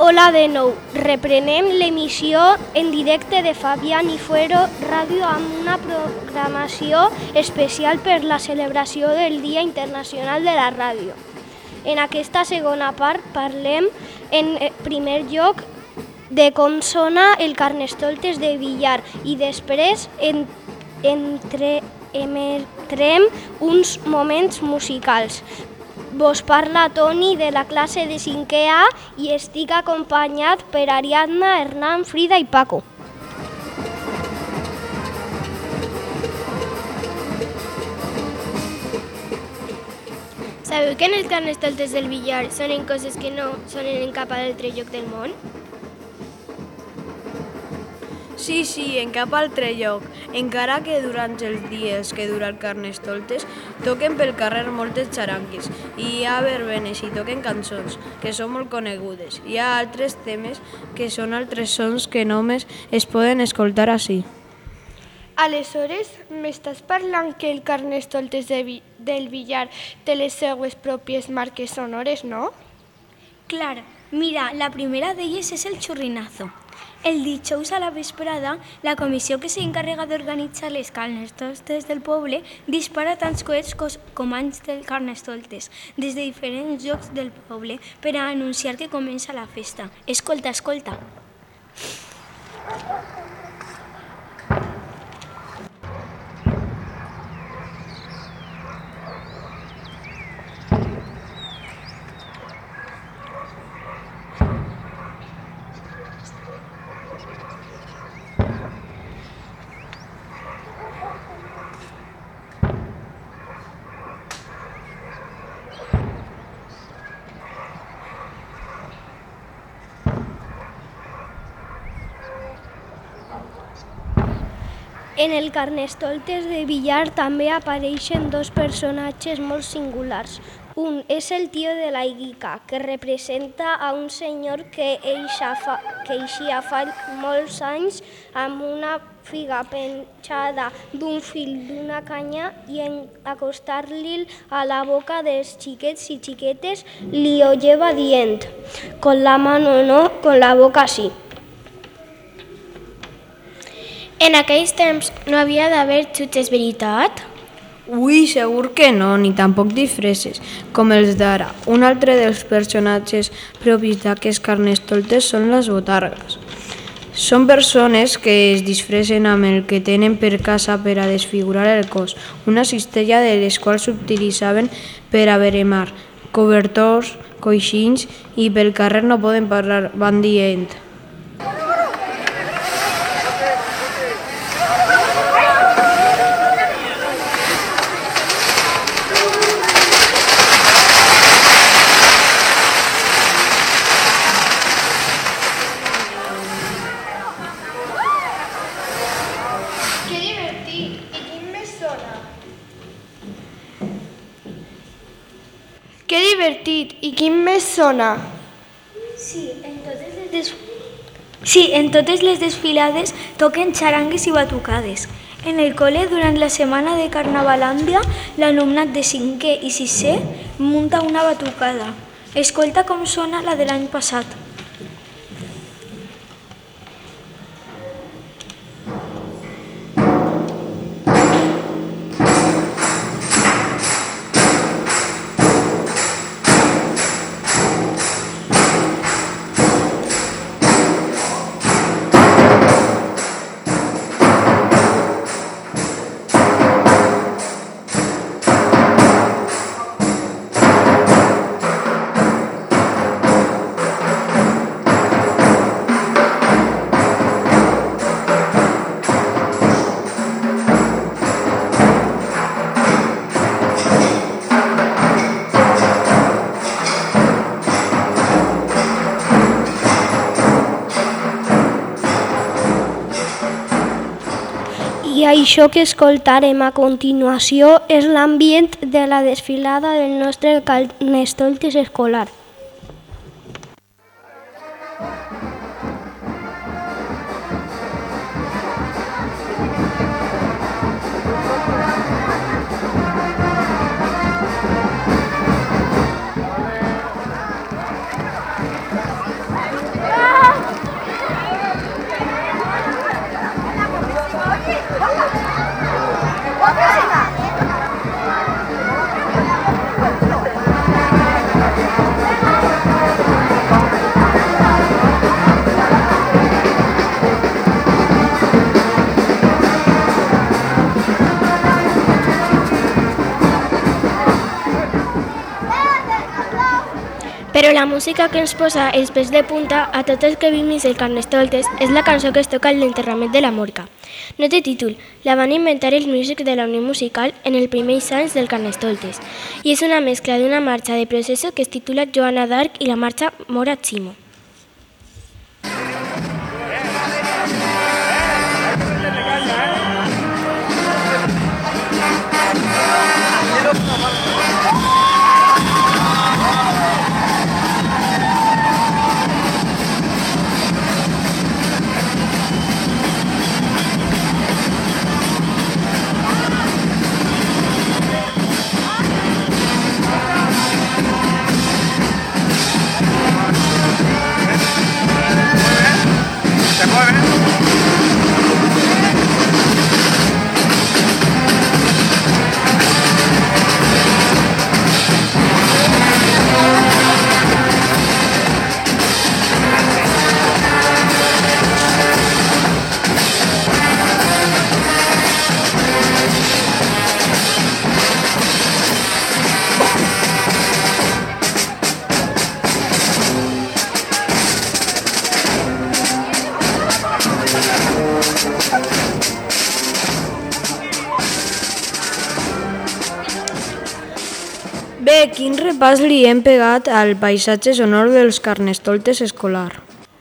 Hola de nou. Reprenem l'emissió en directe de Fabián i Fuero Ràdio amb una programació especial per la celebració del Dia Internacional de la Ràdio. En aquesta segona part parlem en primer lloc de com sona el Carnestoltes de Villar i després en, entre, emetrem uns moments musicals. Vos parla Toni de la classe de 5è A i estic acompanyat per Ariadna, Hernán, Frida i Paco. Sabeu que en els carnestoltes del billar sonen coses que no sonen en cap altre lloc del món? Sí, sí, en cap altre lloc. Encara que durant els dies que dura el Carnestoltes toquen pel carrer moltes xarangues i hi ha verbenes i toquen cançons que són molt conegudes. Hi ha altres temes que són altres sons que només es poden escoltar així. Aleshores, m'estàs parlant que el Carnestoltes de Vi del Villar té les seues pròpies marques sonores, no? Clar, mira, la primera d'elles és el xurrinazo. El dijous a la vesprada, la comissió que s'encarrega d'organitzar les carnestoltes del poble dispara tants coets com anys del carnestoltes des de diferents llocs del poble per a anunciar que comença la festa. Escolta, escolta. En el Carnestoltes de Villar també apareixen dos personatges molt singulars. Un és el tio de la Iguica, que representa a un senyor que eixa fa, que eixia fa molts anys amb una figa penjada d'un fil d'una canya i en acostar-li a la boca dels xiquets i xiquetes li ho lleva dient con la mano no, con la boca sí. En aquells temps no havia d'haver xutxes, veritat? Ui, segur que no, ni tampoc disfresses, com els d'ara. Un altre dels personatges propis d'aquests carnestoltes són les botargues. Són persones que es disfressen amb el que tenen per casa per a desfigurar el cos, una cistella de les quals s'utilitzaven per a veremar, cobertors, coixins i pel carrer no poden parlar, van dient. Que divertit! I quin més sona? Sí, en totes les, des... sí, en totes les desfilades toquen xarangues i batucades. En el col·le, durant la setmana de Carnavalàndia, l'alumnat de 5è i 6è munta una batucada. Escolta com sona la de l'any passat. Això que escoltarem a continuació és l'ambient de la desfilada del nostre Carnestoltes escolar. Però la música que ens posa els pes de punta a tots els que vivim el Carnestoltes és la cançó que es toca en l'enterrament de la Morca. No té títol, la van inventar els músics de la Unió Musical en el primer anys del Carnestoltes i és una mescla d'una marxa de proceso que es titula Joana d'Arc i la marxa Mora Chimo. Bé, quin repàs li hem pegat al paisatge sonor dels carnestoltes escolar.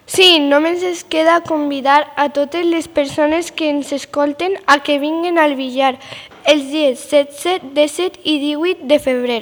Sí, només es queda convidar a totes les persones que ens escolten a que vinguen al billar els dies 17, 17 i 18 de febrer.